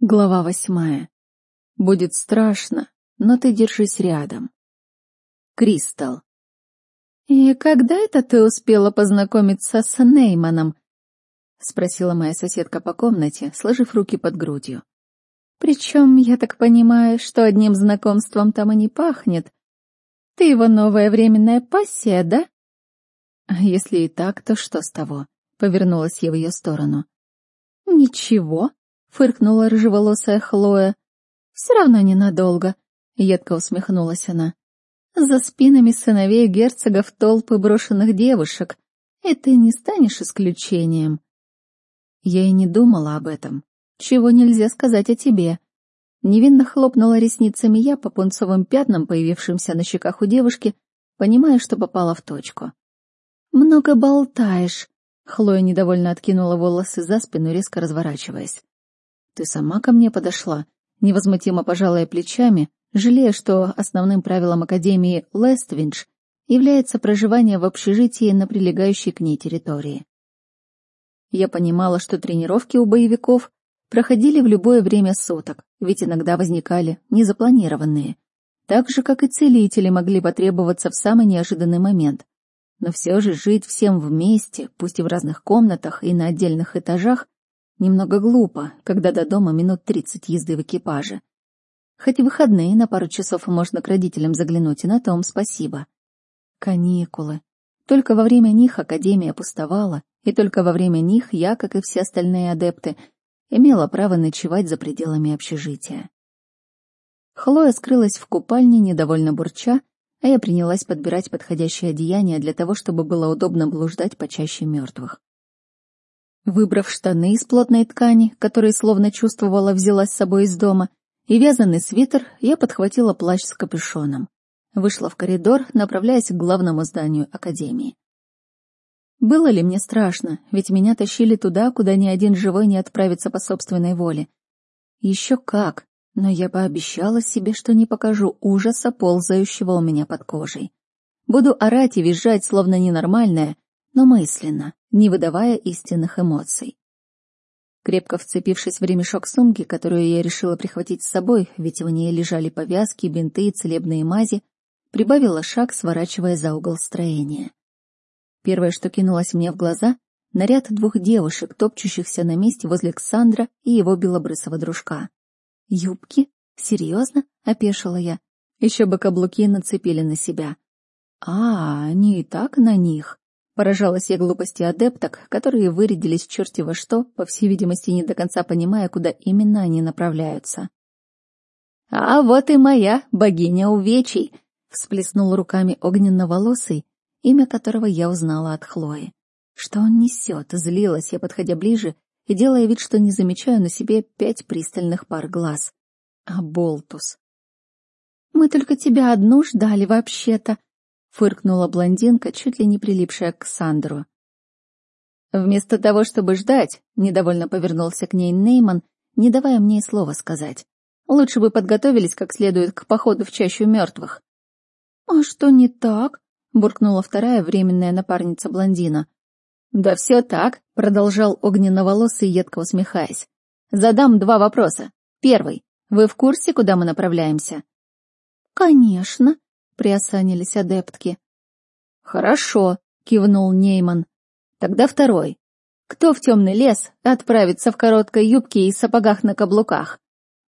Глава восьмая. Будет страшно, но ты держись рядом. Кристал. «И когда это ты успела познакомиться с Нейманом?» — спросила моя соседка по комнате, сложив руки под грудью. «Причем, я так понимаю, что одним знакомством там и не пахнет. Ты его новая временная пассия, да?» «А если и так, то что с того?» — повернулась я в ее сторону. «Ничего», фыркнула рыжеволосая Хлоя. Все равно ненадолго, едко усмехнулась она. За спинами сыновей герцогов толпы брошенных девушек, и ты не станешь исключением. Я и не думала об этом. Чего нельзя сказать о тебе. Невинно хлопнула ресницами я по пунцовым пятнам, появившимся на щеках у девушки, понимая, что попала в точку. «Много болтаешь», — Хлоя недовольно откинула волосы за спину, резко разворачиваясь. Ты сама ко мне подошла, невозмутимо пожалая плечами, жалея, что основным правилом Академии Лествиндж является проживание в общежитии на прилегающей к ней территории. Я понимала, что тренировки у боевиков проходили в любое время суток, ведь иногда возникали незапланированные, так же, как и целители могли потребоваться в самый неожиданный момент. Но все же жить всем вместе, пусть и в разных комнатах и на отдельных этажах, Немного глупо, когда до дома минут тридцать езды в экипаже. Хоть и выходные на пару часов можно к родителям заглянуть, и на том спасибо. Каникулы. Только во время них Академия пустовала, и только во время них я, как и все остальные адепты, имела право ночевать за пределами общежития. Хлоя скрылась в купальне, недовольно бурча, а я принялась подбирать подходящее одеяние для того, чтобы было удобно блуждать почаще мертвых. Выбрав штаны из плотной ткани, которые словно чувствовала взяла с собой из дома, и вязаный свитер, я подхватила плащ с капюшоном. Вышла в коридор, направляясь к главному зданию Академии. Было ли мне страшно, ведь меня тащили туда, куда ни один живой не отправится по собственной воле. Еще как, но я пообещала себе, что не покажу ужаса, ползающего у меня под кожей. Буду орать и визжать, словно ненормальная, но мысленно, не выдавая истинных эмоций. Крепко вцепившись в ремешок сумки, которую я решила прихватить с собой, ведь в ней лежали повязки, бинты и целебные мази, прибавила шаг, сворачивая за угол строения. Первое, что кинулось мне в глаза — наряд двух девушек, топчущихся на месте возле Ксандра и его белобрысого дружка. «Юбки? Серьезно?» — опешила я. Еще бы каблуки нацепили на себя. «А, они и так на них». Поражалась я глупости адепток, которые вырядились черти во что, по всей видимости, не до конца понимая, куда именно они направляются. «А вот и моя богиня увечий!» — всплеснул руками огненно-волосый, имя которого я узнала от Хлои. Что он несет? Злилась я, подходя ближе и делая вид, что не замечаю на себе пять пристальных пар глаз. А Болтус. «Мы только тебя одну ждали вообще-то», фыркнула блондинка, чуть ли не прилипшая к Сандру. Вместо того, чтобы ждать, недовольно повернулся к ней Нейман, не давая мне и слова сказать. Лучше бы подготовились как следует к походу в чащу мертвых. «А что не так?» — буркнула вторая временная напарница блондина. «Да все так», — продолжал огненно-волосый, едко усмехаясь. «Задам два вопроса. Первый. Вы в курсе, куда мы направляемся?» «Конечно», приосанились адептки. «Хорошо», — кивнул Нейман. «Тогда второй. Кто в темный лес отправится в короткой юбке и сапогах на каблуках?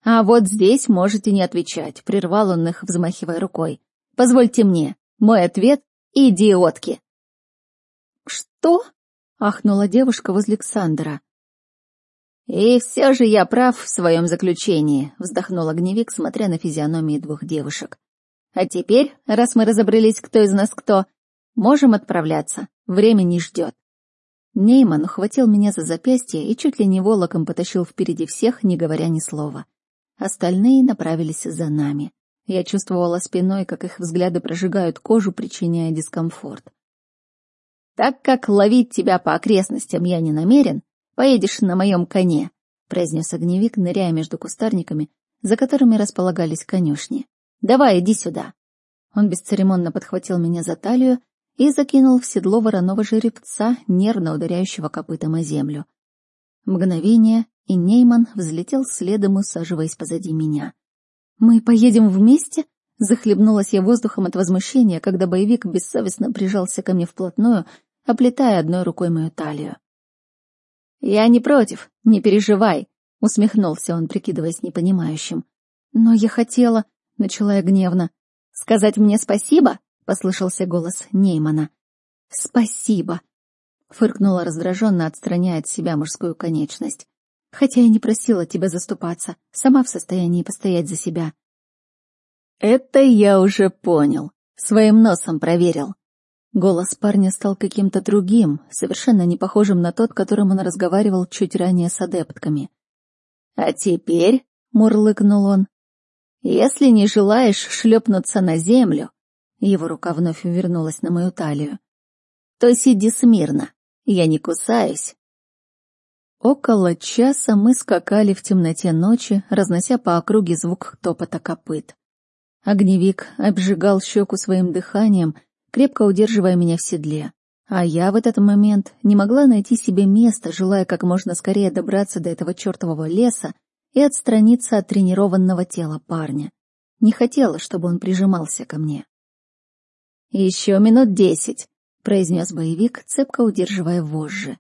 А вот здесь можете не отвечать», — прервал он их, взмахивая рукой. «Позвольте мне. Мой ответ — идиотки». «Что?» — ахнула девушка возле Александра. «И все же я прав в своем заключении», — вздохнул огневик, смотря на физиономии двух девушек. А теперь, раз мы разобрались, кто из нас кто, можем отправляться. Время не ждет. Нейман ухватил меня за запястье и чуть ли не волоком потащил впереди всех, не говоря ни слова. Остальные направились за нами. Я чувствовала спиной, как их взгляды прожигают кожу, причиняя дискомфорт. «Так как ловить тебя по окрестностям я не намерен, поедешь на моем коне», — произнес огневик, ныряя между кустарниками, за которыми располагались конюшни. Давай, иди сюда. Он бесцеремонно подхватил меня за талию и закинул в седло вороного жеребца, нервно ударяющего копытом о землю. Мгновение, и Нейман взлетел следом, усаживаясь позади меня. «Мы поедем вместе?» Захлебнулась я воздухом от возмущения, когда боевик бессовестно прижался ко мне вплотную, оплетая одной рукой мою талию. «Я не против, не переживай», — усмехнулся он, прикидываясь непонимающим. «Но я хотела...» — начала я гневно. «Сказать мне спасибо?» — послышался голос Неймана. «Спасибо», — фыркнула раздраженно, отстраняя от себя мужскую конечность. «Хотя я не просила тебя заступаться, сама в состоянии постоять за себя». «Это я уже понял, своим носом проверил». Голос парня стал каким-то другим, совершенно не похожим на тот, которым он разговаривал чуть ранее с адептками. «А теперь», — мурлыкнул он, — «если не желаешь шлепнуться на землю», его рука вновь вернулась на мою талию, то сиди смирно, я не кусаюсь. Около часа мы скакали в темноте ночи, разнося по округе звук топота копыт. Огневик обжигал щеку своим дыханием, крепко удерживая меня в седле. А я в этот момент не могла найти себе места, желая как можно скорее добраться до этого чертового леса и отстраниться от тренированного тела парня. Не хотела, чтобы он прижимался ко мне. «Еще минут десять», — произнес боевик, цепко удерживая вожжи.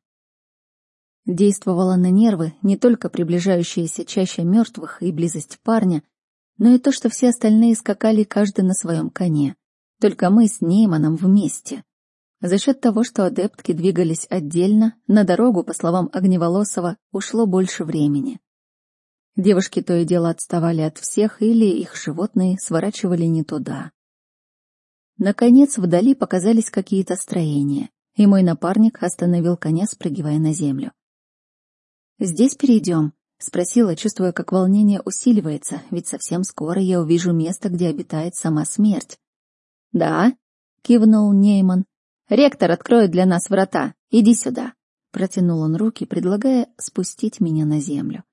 Действовала на нервы не только приближающаяся чаще мертвых и близость парня, но и то, что все остальные скакали каждый на своем коне. Только мы с Нейманом вместе. За счет того, что адептки двигались отдельно, на дорогу, по словам Огневолосова, ушло больше времени. Девушки то и дело отставали от всех, или их животные сворачивали не туда. Наконец, вдали показались какие-то строения, и мой напарник остановил коня, спрыгивая на землю. «Здесь перейдем», — спросила, чувствуя, как волнение усиливается, ведь совсем скоро я увижу место, где обитает сама смерть. «Да», — кивнул Нейман. «Ректор откроет для нас врата. Иди сюда». Протянул он руки, предлагая спустить меня на землю.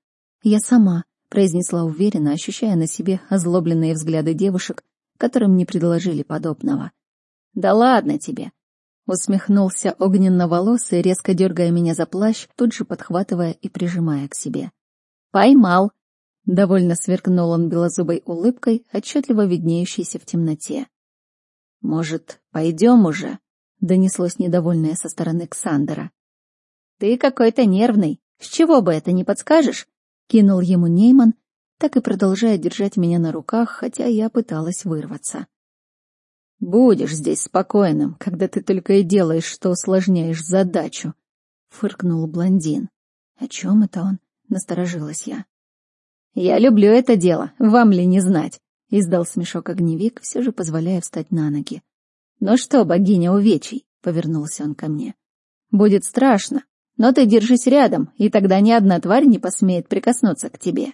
«Я сама», — произнесла уверенно, ощущая на себе озлобленные взгляды девушек, которым не предложили подобного. «Да ладно тебе!» Усмехнулся огненно-волосый, резко дергая меня за плащ, тут же подхватывая и прижимая к себе. «Поймал!» Довольно сверкнул он белозубой улыбкой, отчетливо виднеющейся в темноте. «Может, пойдем уже?» — донеслось недовольное со стороны Ксандера. «Ты какой-то нервный. С чего бы это, не подскажешь?» — кинул ему Нейман, так и продолжая держать меня на руках, хотя я пыталась вырваться. «Будешь здесь спокойным, когда ты только и делаешь, что усложняешь задачу», — фыркнул блондин. «О чем это он?» Насторожилась я. «Я люблю это дело, вам ли не знать?» — издал смешок огневик, все же позволяя встать на ноги. «Ну что, богиня увечий?» — повернулся он ко мне. «Будет страшно, но ты держись рядом, и тогда ни одна тварь не посмеет прикоснуться к тебе».